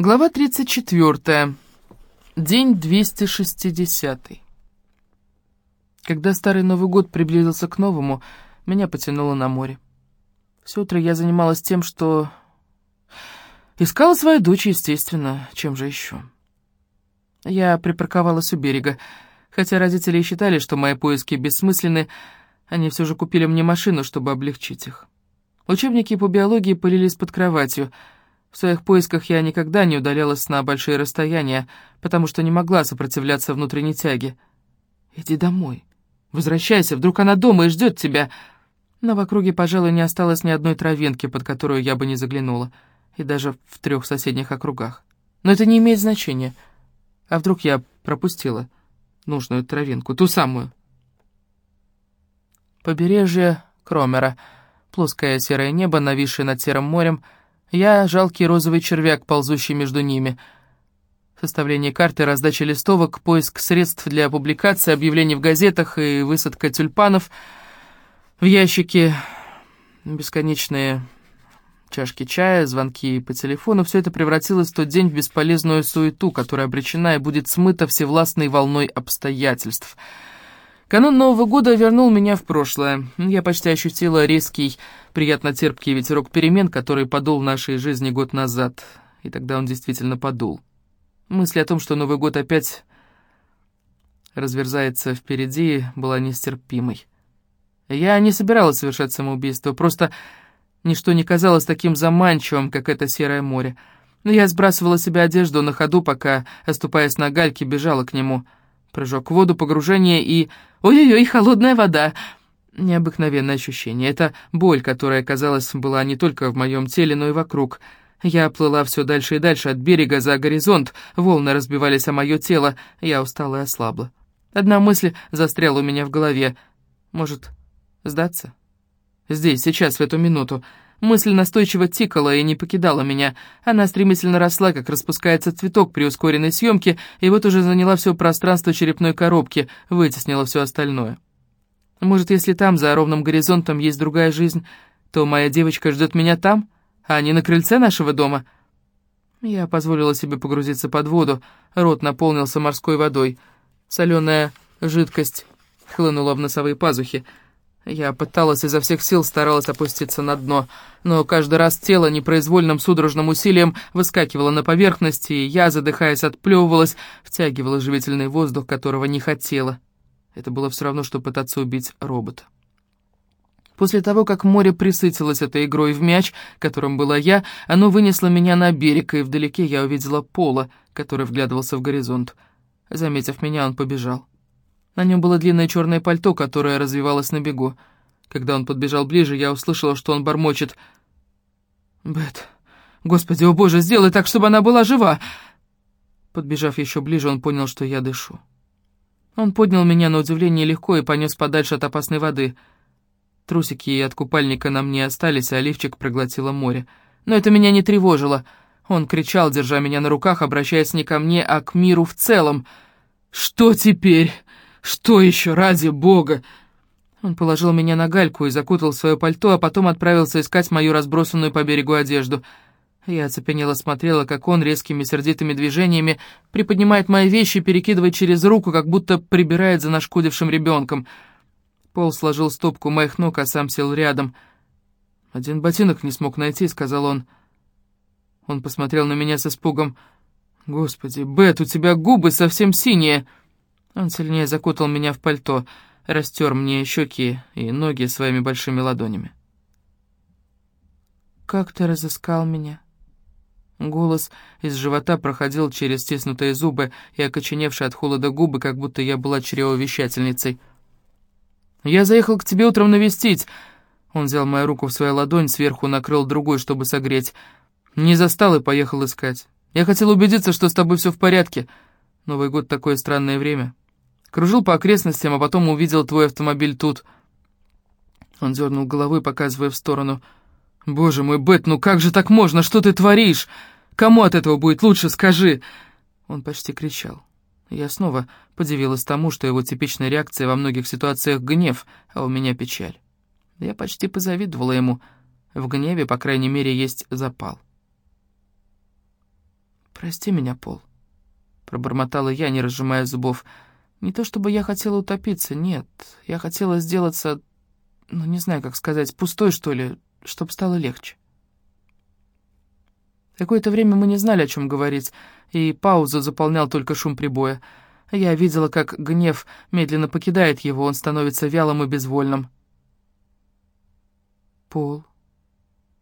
Глава 34. День 260. Когда Старый Новый год приблизился к новому, меня потянуло на море. Все утро я занималась тем, что... Искала свою дочь, естественно, чем же еще. Я припарковалась у берега. Хотя родители считали, что мои поиски бессмысленны, они все же купили мне машину, чтобы облегчить их. Учебники по биологии пылились под кроватью — в своих поисках я никогда не удалялась на большие расстояния, потому что не могла сопротивляться внутренней тяге. «Иди домой. Возвращайся, вдруг она дома и ждет тебя». Но в округе, пожалуй, не осталось ни одной травинки, под которую я бы не заглянула, и даже в трех соседних округах. Но это не имеет значения. А вдруг я пропустила нужную травинку, ту самую? Побережье Кромера, плоское серое небо, нависшее над серым морем — я — жалкий розовый червяк, ползущий между ними. Составление карты, раздача листовок, поиск средств для публикации, объявлений в газетах и высадка тюльпанов в ящике, бесконечные чашки чая, звонки по телефону — все это превратилось в тот день в бесполезную суету, которая обречена и будет смыта всевластной волной обстоятельств — Канун Нового года вернул меня в прошлое. Я почти ощутила резкий, приятно терпкий ветерок перемен, который подул нашей жизни год назад. И тогда он действительно подул. Мысль о том, что Новый год опять разверзается впереди, была нестерпимой. Я не собиралась совершать самоубийство, просто ничто не казалось таким заманчивым, как это серое море. Но я сбрасывала себе одежду на ходу, пока, оступаясь на гальке, бежала к нему — Прыжок в воду, погружение и... Ой-ой-ой, холодная вода! Необыкновенное ощущение. Это боль, которая, казалось, была не только в моем теле, но и вокруг. Я плыла все дальше и дальше от берега за горизонт, волны разбивались о мое тело, я устала и ослабла. Одна мысль застряла у меня в голове. Может, сдаться? Здесь, сейчас, в эту минуту. Мысль настойчиво тикала и не покидала меня. Она стремительно росла, как распускается цветок при ускоренной съемке, и вот уже заняла все пространство черепной коробки, вытеснила все остальное. Может, если там, за ровным горизонтом, есть другая жизнь, то моя девочка ждет меня там, а не на крыльце нашего дома? Я позволила себе погрузиться под воду, рот наполнился морской водой. Соленая жидкость хлынула в носовые пазухи. Я пыталась изо всех сил, старалась опуститься на дно, но каждый раз тело непроизвольным судорожным усилием выскакивало на поверхность, и я, задыхаясь, отплевывалась, втягивала живительный воздух, которого не хотела. Это было все равно, что пытаться убить робота. После того, как море присытилось этой игрой в мяч, которым была я, оно вынесло меня на берег, и вдалеке я увидела Пола, который вглядывался в горизонт. Заметив меня, он побежал. На нем было длинное черное пальто, которое развивалось на бегу. Когда он подбежал ближе, я услышала, что он бормочет. «Бет, господи, о боже, сделай так, чтобы она была жива!» Подбежав еще ближе, он понял, что я дышу. Он поднял меня на удивление легко и понес подальше от опасной воды. Трусики от купальника на мне остались, а лифчик проглотило море. Но это меня не тревожило. Он кричал, держа меня на руках, обращаясь не ко мне, а к миру в целом. «Что теперь?» Что еще, ради бога?» Он положил меня на гальку и закутал свое пальто, а потом отправился искать мою разбросанную по берегу одежду. Я оцепенело смотрела, как он резкими сердитыми движениями приподнимает мои вещи, перекидывает через руку, как будто прибирает за нашкодившим ребенком. Пол сложил стопку моих ног, а сам сел рядом. «Один ботинок не смог найти», — сказал он. Он посмотрел на меня с испугом. «Господи, Бет, у тебя губы совсем синие!» Он сильнее закутал меня в пальто, растер мне щеки и ноги своими большими ладонями. «Как ты разыскал меня?» Голос из живота проходил через стиснутые зубы и окоченевшие от холода губы, как будто я была чревовещательницей. «Я заехал к тебе утром навестить!» Он взял мою руку в свою ладонь, сверху накрыл другой, чтобы согреть. «Не застал и поехал искать. Я хотел убедиться, что с тобой все в порядке. Новый год — такое странное время. Кружил по окрестностям, а потом увидел твой автомобиль тут. Он дернул головой, показывая в сторону. «Боже мой, Бет, ну как же так можно? Что ты творишь? Кому от этого будет лучше, скажи?» Он почти кричал. Я снова подивилась тому, что его типичная реакция во многих ситуациях — гнев, а у меня печаль. Я почти позавидовала ему. В гневе, по крайней мере, есть запал. «Прости меня, Пол», — пробормотала я, не разжимая зубов. «Не то чтобы я хотела утопиться, нет. Я хотела сделаться, ну, не знаю, как сказать, пустой, что ли, чтобы стало легче». Какое-то время мы не знали, о чем говорить, и паузу заполнял только шум прибоя. Я видела, как гнев медленно покидает его, он становится вялым и безвольным. «Пол,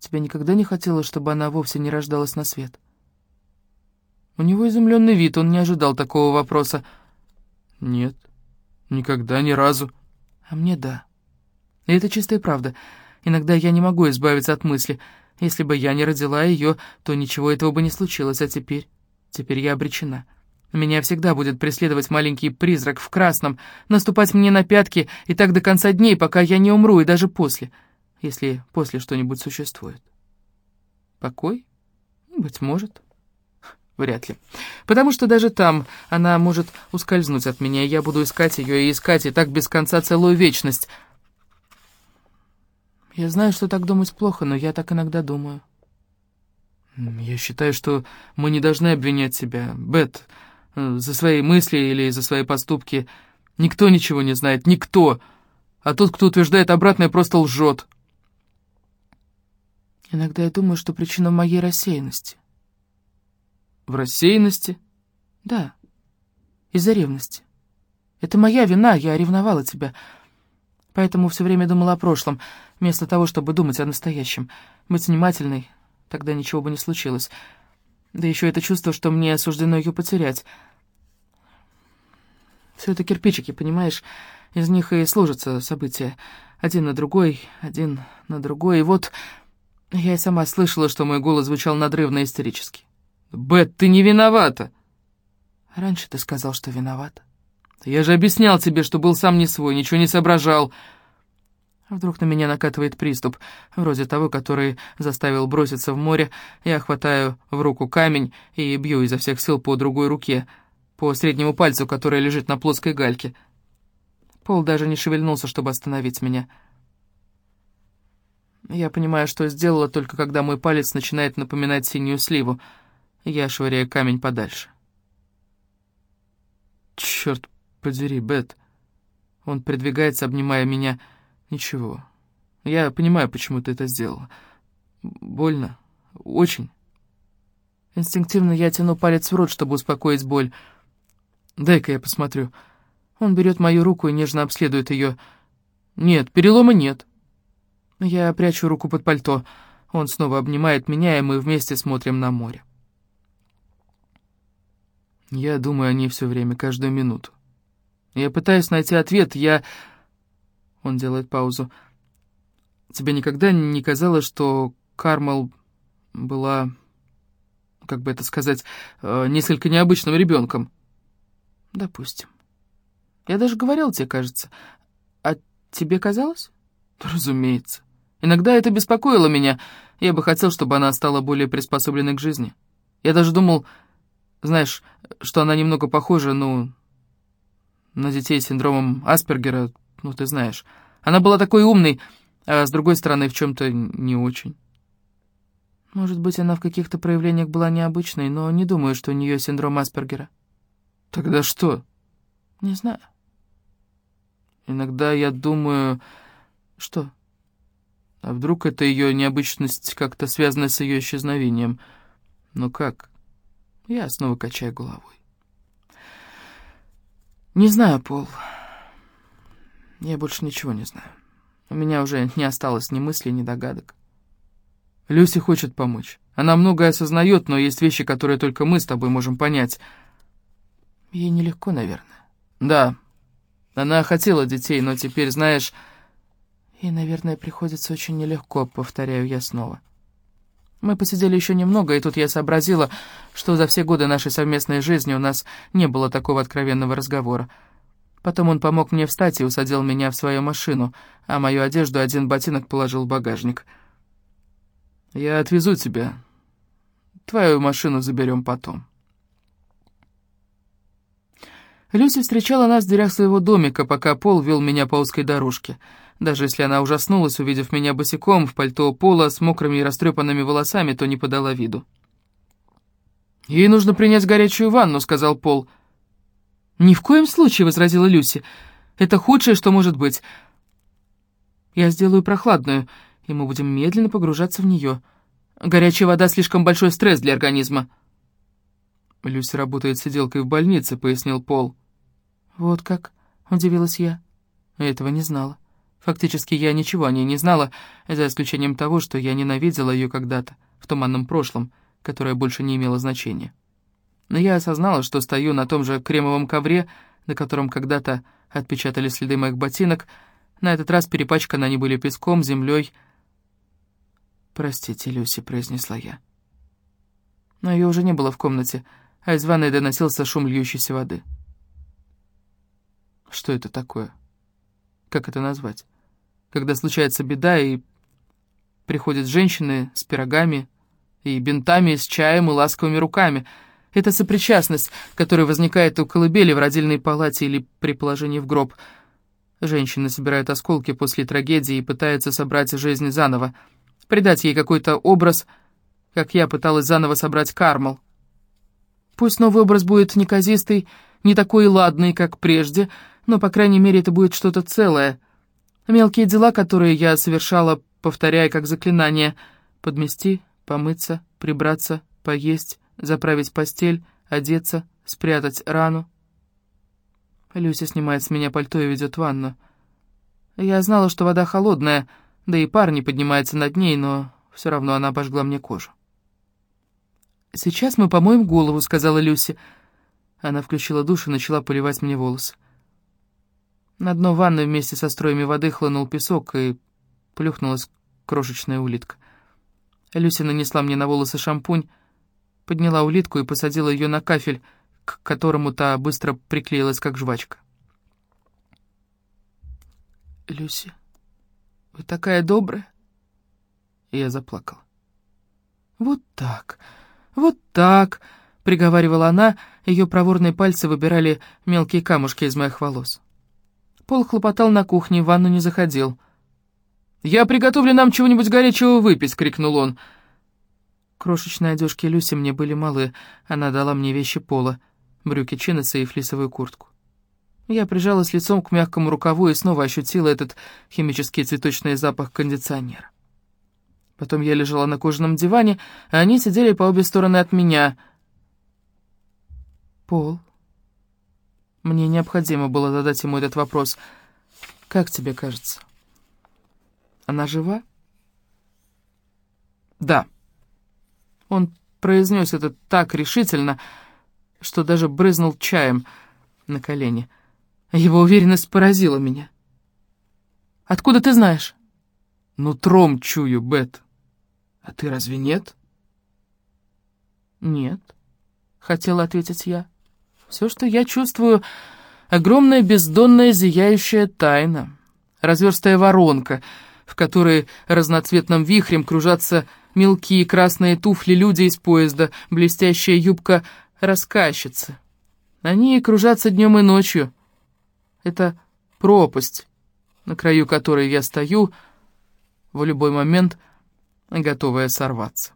тебе никогда не хотелось, чтобы она вовсе не рождалась на свет?» У него изумленный вид, он не ожидал такого вопроса. «Нет, никогда, ни разу». «А мне да. И это чистая правда. Иногда я не могу избавиться от мысли. Если бы я не родила ее, то ничего этого бы не случилось, а теперь... Теперь я обречена». Меня всегда будет преследовать маленький призрак в красном, наступать мне на пятки и так до конца дней, пока я не умру, и даже после, если после что-нибудь существует. Покой? Быть может. Вряд ли. Потому что даже там она может ускользнуть от меня, и я буду искать ее и искать, и так без конца целую вечность. Я знаю, что так думать плохо, но я так иногда думаю. Я считаю, что мы не должны обвинять себя. Бет, Э, за свои мысли или за свои поступки. Никто ничего не знает, никто. А тот, кто утверждает обратное, просто лжет. Иногда я думаю, что причина моей рассеянности. В рассеянности? Да, из-за ревности. Это моя вина, я ревновала тебя. Поэтому все время думала о прошлом, вместо того, чтобы думать о настоящем. Быть внимательной, тогда ничего бы не случилось. Да еще это чувство, что мне суждено ее потерять. Все это кирпичики, понимаешь? Из них и сложатся события. Один на другой, один на другой. И вот я и сама слышала, что мой голос звучал надрывно истерически. «Бет, ты не виновата!» «Раньше ты сказал, что виновата». «Я же объяснял тебе, что был сам не свой, ничего не соображал». Вдруг на меня накатывает приступ, вроде того, который заставил броситься в море. Я хватаю в руку камень и бью изо всех сил по другой руке, по среднему пальцу, который лежит на плоской гальке. Пол даже не шевельнулся, чтобы остановить меня. Я понимаю, что сделала только когда мой палец начинает напоминать синюю сливу. Я швыряю камень подальше. Черт подери, Бет. Он придвигается, обнимая меня, — «Ничего. Я понимаю, почему ты это сделала. Больно. Очень. Инстинктивно я тяну палец в рот, чтобы успокоить боль. Дай-ка я посмотрю. Он берет мою руку и нежно обследует ее. Нет, перелома нет. Я прячу руку под пальто. Он снова обнимает меня, и мы вместе смотрим на море. Я думаю о ней все время, каждую минуту. Я пытаюсь найти ответ, я он делает паузу. Тебе никогда не казалось, что Кармел была, как бы это сказать, э, несколько необычным ребенком? Допустим. Я даже говорил тебе, кажется. А тебе казалось? Разумеется. Иногда это беспокоило меня. Я бы хотел, чтобы она стала более приспособленной к жизни. Я даже думал, знаешь, что она немного похожа, ну, на детей с синдромом Аспергера, ну, ты знаешь. Она была такой умной, а с другой стороны, в чем-то не очень. Может быть, она в каких-то проявлениях была необычной, но не думаю, что у нее синдром Аспергера. Тогда что? Не знаю. Иногда я думаю... Что? А вдруг это ее необычность как-то связана с ее исчезновением? Ну как? Я снова качаю головой. Не знаю, Пол. Я больше ничего не знаю. У меня уже не осталось ни мыслей, ни догадок. Люси хочет помочь. Она многое осознает, но есть вещи, которые только мы с тобой можем понять. Ей нелегко, наверное. Да, она хотела детей, но теперь, знаешь... Ей, наверное, приходится очень нелегко, повторяю я снова. Мы посидели еще немного, и тут я сообразила, что за все годы нашей совместной жизни у нас не было такого откровенного разговора. Потом он помог мне встать и усадил меня в свою машину, а мою одежду один ботинок положил в багажник. «Я отвезу тебя. Твою машину заберем потом». Люси встречала нас в дверях своего домика, пока Пол вел меня по узкой дорожке. Даже если она ужаснулась, увидев меня босиком, в пальто Пола, с мокрыми и растрепанными волосами, то не подала виду. «Ей нужно принять горячую ванну», — сказал Пол. «Ни в коем случае», — возразила Люси. «Это худшее, что может быть. Я сделаю прохладную, и мы будем медленно погружаться в нее. Горячая вода — слишком большой стресс для организма». «Люси работает сиделкой в больнице», — пояснил Пол. «Вот как?» — удивилась я. Этого не знала. Фактически я ничего о ней не знала, за исключением того, что я ненавидела ее когда-то, в туманном прошлом, которое больше не имело значения. Но я осознала, что стою на том же кремовом ковре, на котором когда-то отпечатали следы моих ботинок, на этот раз перепачканы они были песком, землей. «Простите, Люси», — произнесла я. Но ее уже не было в комнате, а из ванной доносился шум льющейся воды. Что это такое? Как это назвать? Когда случается беда, и приходят женщины с пирогами, и бинтами, с чаем и ласковыми руками. Это сопричастность, которая возникает у колыбели в родильной палате или при положении в гроб. Женщины собирают осколки после трагедии и пытаются собрать жизнь заново, придать ей какой-то образ, как я пыталась заново собрать Кармал. Пусть новый образ будет неказистый, не такой ладный, как прежде, но, по крайней мере, это будет что-то целое. Мелкие дела, которые я совершала, повторяя как заклинание. Подмести, помыться, прибраться, поесть, заправить постель, одеться, спрятать рану. Люся снимает с меня пальто и ведет ванну. Я знала, что вода холодная, да и пар не поднимается над ней, но все равно она обожгла мне кожу. «Сейчас мы помоем голову», — сказала Люси. Она включила душ и начала поливать мне волосы. На дно ванны вместе со строями воды хлынул песок, и плюхнулась крошечная улитка. Люся нанесла мне на волосы шампунь, подняла улитку и посадила ее на кафель, к которому та быстро приклеилась, как жвачка. «Люси, вы такая добрая!» И я заплакала. «Вот так, вот так!» — приговаривала она, ее проворные пальцы выбирали мелкие камушки из моих волос. Пол хлопотал на кухне, в ванну не заходил — «Я приготовлю нам чего-нибудь горячего выпить!» — крикнул он. Крошечные одежки Люси мне были малы. Она дала мне вещи пола, брюки Чинеса и флисовую куртку. Я прижалась лицом к мягкому рукаву и снова ощутила этот химический цветочный запах кондиционера. Потом я лежала на кожаном диване, а они сидели по обе стороны от меня. «Пол?» Мне необходимо было задать ему этот вопрос. «Как тебе кажется?» Она жива? Да. Он произнес это так решительно, что даже брызнул чаем на колени. Его уверенность поразила меня. «Откуда ты знаешь?» «Нутром чую, Бет. А ты разве нет?» «Нет», — хотела ответить я. «Все, что я чувствую, огромная бездонная зияющая тайна, разверстая воронка — в которой разноцветным вихрем кружатся мелкие красные туфли люди из поезда, блестящая юбка рассказчицы. Они кружатся днем и ночью. Это пропасть, на краю которой я стою, в любой момент готовая сорваться.